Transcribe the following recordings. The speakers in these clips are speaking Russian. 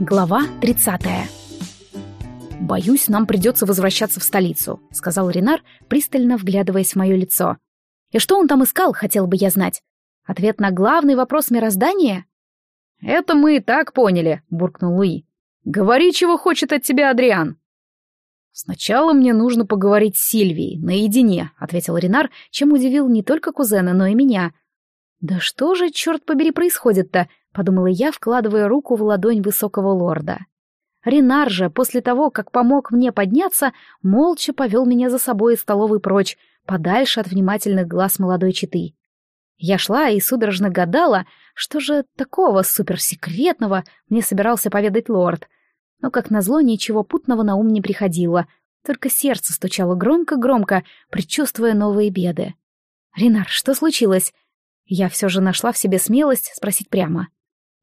Глава 30. «Боюсь, нам придется возвращаться в столицу», — сказал Ренар, пристально вглядываясь в мое лицо. «И что он там искал, хотел бы я знать? Ответ на главный вопрос мироздания?» «Это мы и так поняли», — буркнул Луи. «Говори, чего хочет от тебя Адриан». «Сначала мне нужно поговорить с Сильвией, наедине», — ответил Ренар, чем удивил не только кузена, но и меня. «Да что же, черт побери, происходит-то?» — подумала я, вкладывая руку в ладонь высокого лорда. Ренар же, после того, как помог мне подняться, молча повел меня за собой из столовой прочь, подальше от внимательных глаз молодой четы. Я шла и судорожно гадала, что же такого суперсекретного мне собирался поведать лорд. Но, как назло, ничего путного на ум не приходило, только сердце стучало громко-громко, предчувствуя новые беды. «Ренар, что случилось?» Я все же нашла в себе смелость спросить прямо.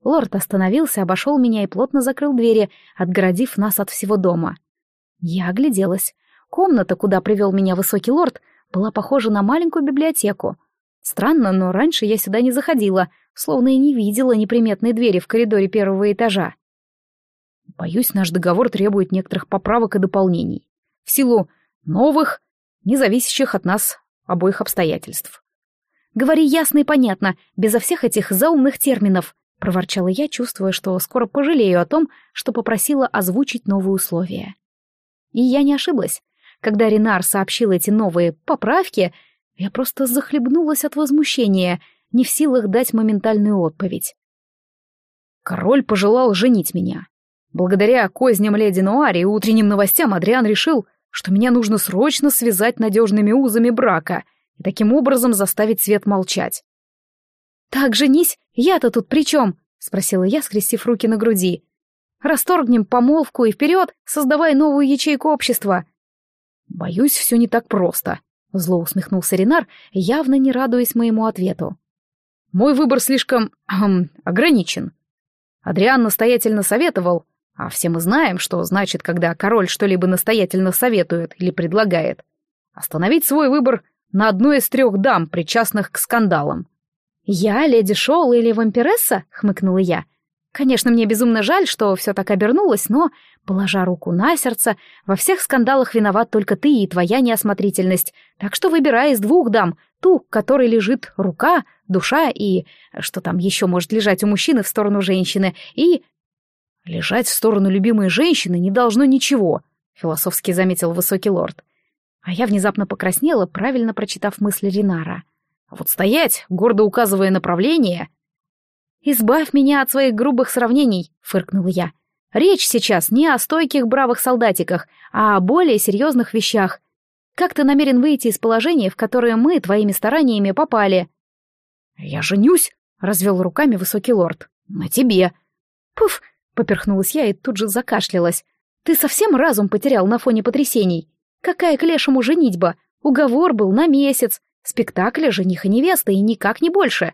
Лорд остановился, обошел меня и плотно закрыл двери, отгородив нас от всего дома. Я огляделась. Комната, куда привел меня высокий лорд, была похожа на маленькую библиотеку. Странно, но раньше я сюда не заходила, словно и не видела неприметной двери в коридоре первого этажа. Боюсь, наш договор требует некоторых поправок и дополнений. В силу новых, независящих от нас обоих обстоятельств. Говори ясно и понятно, безо всех этих заумных терминов. — проворчала я, чувствуя, что скоро пожалею о том, что попросила озвучить новые условия. И я не ошиблась. Когда Ренар сообщил эти новые поправки, я просто захлебнулась от возмущения, не в силах дать моментальную отповедь. Король пожелал женить меня. Благодаря козням леди Нуари и утренним новостям Адриан решил, что меня нужно срочно связать надежными узами брака и таким образом заставить свет молчать. «Так, женись, я-то тут при чем?» — спросила я, скрестив руки на груди. «Расторгнем помолвку и вперед, создавая новую ячейку общества». «Боюсь, все не так просто», — зло усмехнулся Ренар, явно не радуясь моему ответу. «Мой выбор слишком... Эм, ограничен. Адриан настоятельно советовал, а все мы знаем, что значит, когда король что-либо настоятельно советует или предлагает, остановить свой выбор на одной из трех дам, причастных к скандалам. «Я леди Шоул или вампиресса?» — хмыкнула я. «Конечно, мне безумно жаль, что все так обернулось, но, положа руку на сердце, во всех скандалах виноват только ты и твоя неосмотрительность, так что выбирай из двух дам, ту, которой лежит рука, душа и... что там еще может лежать у мужчины в сторону женщины, и... «Лежать в сторону любимой женщины не должно ничего», — философски заметил высокий лорд. А я внезапно покраснела, правильно прочитав мысли Ринара. — вот стоять, гордо указывая направление... «Избавь меня от своих грубых сравнений», — фыркнула я. «Речь сейчас не о стойких бравых солдатиках, а о более серьезных вещах. Как ты намерен выйти из положения, в которое мы твоими стараниями попали?» «Я женюсь», — развел руками высокий лорд. «На тебе». «Пуф», — поперхнулась я и тут же закашлялась. «Ты совсем разум потерял на фоне потрясений? Какая к лешему женитьба? Уговор был на месяц, Спектакля «Жених и невеста» и никак не больше.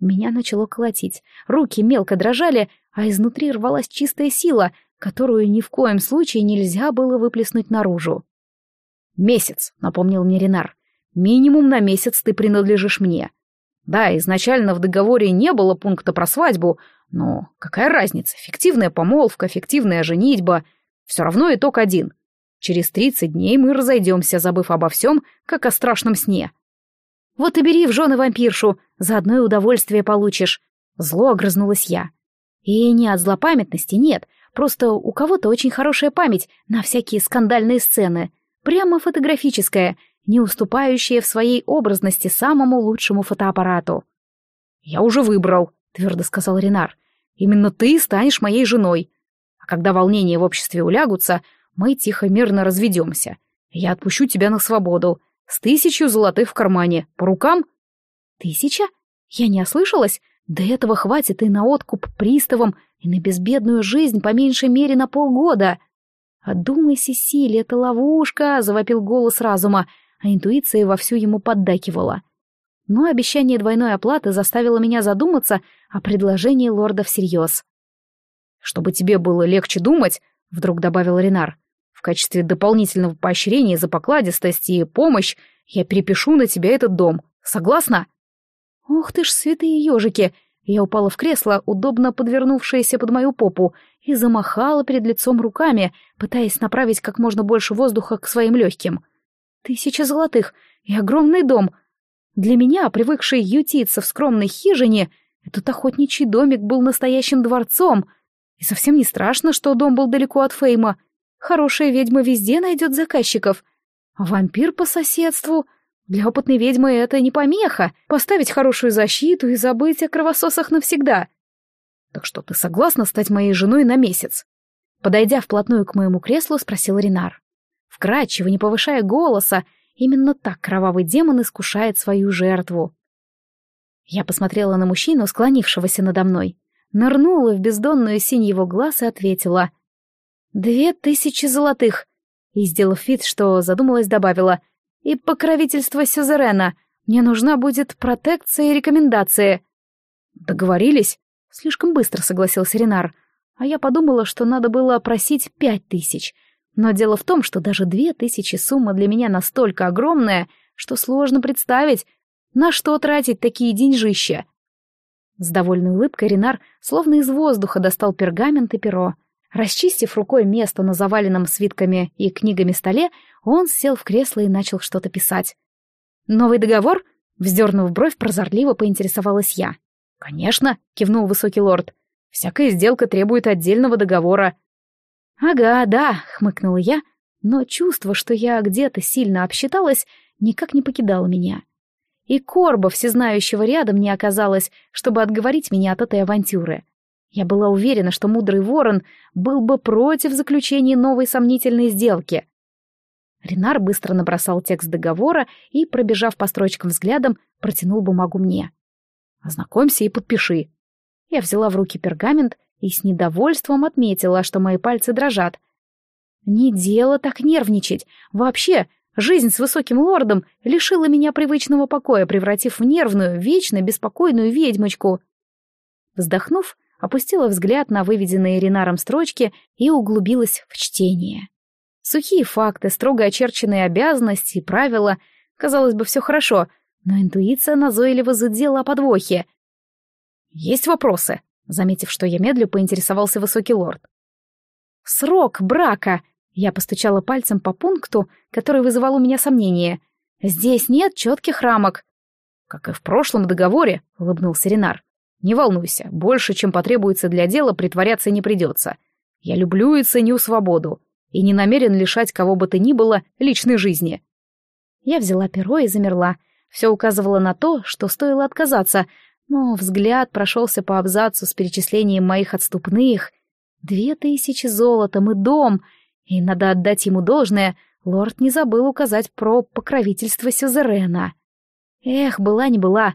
Меня начало колотить, руки мелко дрожали, а изнутри рвалась чистая сила, которую ни в коем случае нельзя было выплеснуть наружу. «Месяц», — напомнил мне Ренар. «Минимум на месяц ты принадлежишь мне. Да, изначально в договоре не было пункта про свадьбу, но какая разница, фиктивная помолвка, фиктивная женитьба, все равно итог один. Через тридцать дней мы разойдемся, забыв обо всем, как о страшном сне. Вот и бери в жены вампиршу, заодно и удовольствие получишь. Зло огрызнулась я. И не от злопамятности, нет, просто у кого-то очень хорошая память на всякие скандальные сцены, прямо фотографическая, не уступающая в своей образности самому лучшему фотоаппарату. «Я уже выбрал», — твердо сказал Ренар. «Именно ты станешь моей женой. А когда волнения в обществе улягутся, мы тихо-мирно разведемся. Я отпущу тебя на свободу, с тысячу золотых в кармане. По рукам? Тысяча? Я не ослышалась? До этого хватит и на откуп приставам, и на безбедную жизнь по меньшей мере на полгода. «Одумайся, Сили, это ловушка!» — завопил голос разума, а интуиция вовсю ему поддакивала. Но обещание двойной оплаты заставило меня задуматься о предложении лорда всерьез. «Чтобы тебе было легче думать», — вдруг добавил Ренар, в качестве дополнительного поощрения за покладистость и помощь я перепишу на тебя этот дом. Согласна?» «Ух ты ж, святые ежики! Я упала в кресло, удобно подвернувшееся под мою попу, и замахала перед лицом руками, пытаясь направить как можно больше воздуха к своим легким. Тысяча золотых и огромный дом. Для меня, привыкшей ютиться в скромной хижине, этот охотничий домик был настоящим дворцом. И совсем не страшно, что дом был далеко от Фейма. Хорошая ведьма везде найдет заказчиков. Вампир по соседству... Для опытной ведьмы это не помеха — поставить хорошую защиту и забыть о кровососах навсегда. Так что ты согласна стать моей женой на месяц? Подойдя вплотную к моему креслу, спросил Ренар. Вкрадчиво, не повышая голоса, именно так кровавый демон искушает свою жертву. Я посмотрела на мужчину, склонившегося надо мной, нырнула в бездонную синь его глаз и ответила. «Две тысячи золотых!» И, сделав вид, что задумалась, добавила. «И покровительство Сюзерена. Мне нужна будет протекция и рекомендации». «Договорились?» Слишком быстро согласился Ренар. А я подумала, что надо было просить пять тысяч. Но дело в том, что даже две тысячи сумма для меня настолько огромная, что сложно представить, на что тратить такие деньжища. С довольной улыбкой Ренар словно из воздуха достал пергамент и перо. Расчистив рукой место на заваленном свитками и книгами столе, он сел в кресло и начал что-то писать. «Новый договор?» — вздернув бровь, прозорливо поинтересовалась я. «Конечно», — кивнул высокий лорд. «Всякая сделка требует отдельного договора». «Ага, да», — хмыкнула я, но чувство, что я где-то сильно обсчиталась, никак не покидало меня. И корба всезнающего рядом не оказалось, чтобы отговорить меня от этой авантюры. Я была уверена, что мудрый ворон был бы против заключения новой сомнительной сделки. Ренар быстро набросал текст договора и, пробежав по строчкам взглядом, протянул бумагу мне. Ознакомься и подпиши. Я взяла в руки пергамент и с недовольством отметила, что мои пальцы дрожат. Не дело так нервничать. Вообще, жизнь с высоким лордом лишила меня привычного покоя, превратив в нервную, вечно беспокойную ведьмочку. Вздохнув, опустила взгляд на выведенные Ренаром строчки и углубилась в чтение. Сухие факты, строго очерченные обязанности и правила. Казалось бы, все хорошо — но интуиция назойливо задела о подвохе. «Есть вопросы?» — заметив, что я медлю, поинтересовался высокий лорд. «Срок брака!» — я постучала пальцем по пункту, который вызывал у меня сомнения. «Здесь нет четких рамок». «Как и в прошлом договоре», — улыбнулся Ренар. «Не волнуйся, больше, чем потребуется для дела, притворяться не придется. Я люблю и ценю свободу, и не намерен лишать кого бы то ни было личной жизни». Я взяла перо и замерла, — все указывало на то, что стоило отказаться, но взгляд прошелся по абзацу с перечислением моих отступных. Две тысячи золотом и дом, и надо отдать ему должное, лорд не забыл указать про покровительство Сюзерена. Эх, была не была.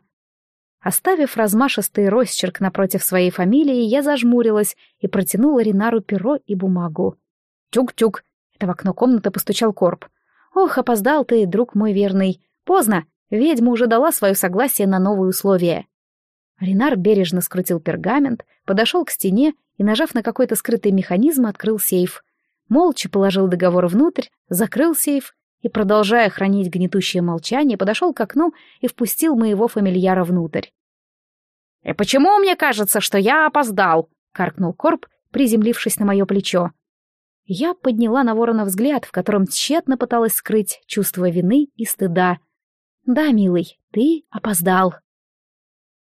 Оставив размашистый росчерк напротив своей фамилии, я зажмурилась и протянула Ринару перо и бумагу. «Тюк-тюк!» — это в окно комнаты постучал Корп. «Ох, опоздал ты, друг мой верный. Поздно. Ведьма уже дала свое согласие на новые условия. Ренар бережно скрутил пергамент, подошел к стене и, нажав на какой-то скрытый механизм, открыл сейф. Молча положил договор внутрь, закрыл сейф и, продолжая хранить гнетущее молчание, подошел к окну и впустил моего фамильяра внутрь. «И почему мне кажется, что я опоздал?» — каркнул Корп, приземлившись на мое плечо. Я подняла на ворона взгляд, в котором тщетно пыталась скрыть чувство вины и стыда — «Да, милый, ты опоздал».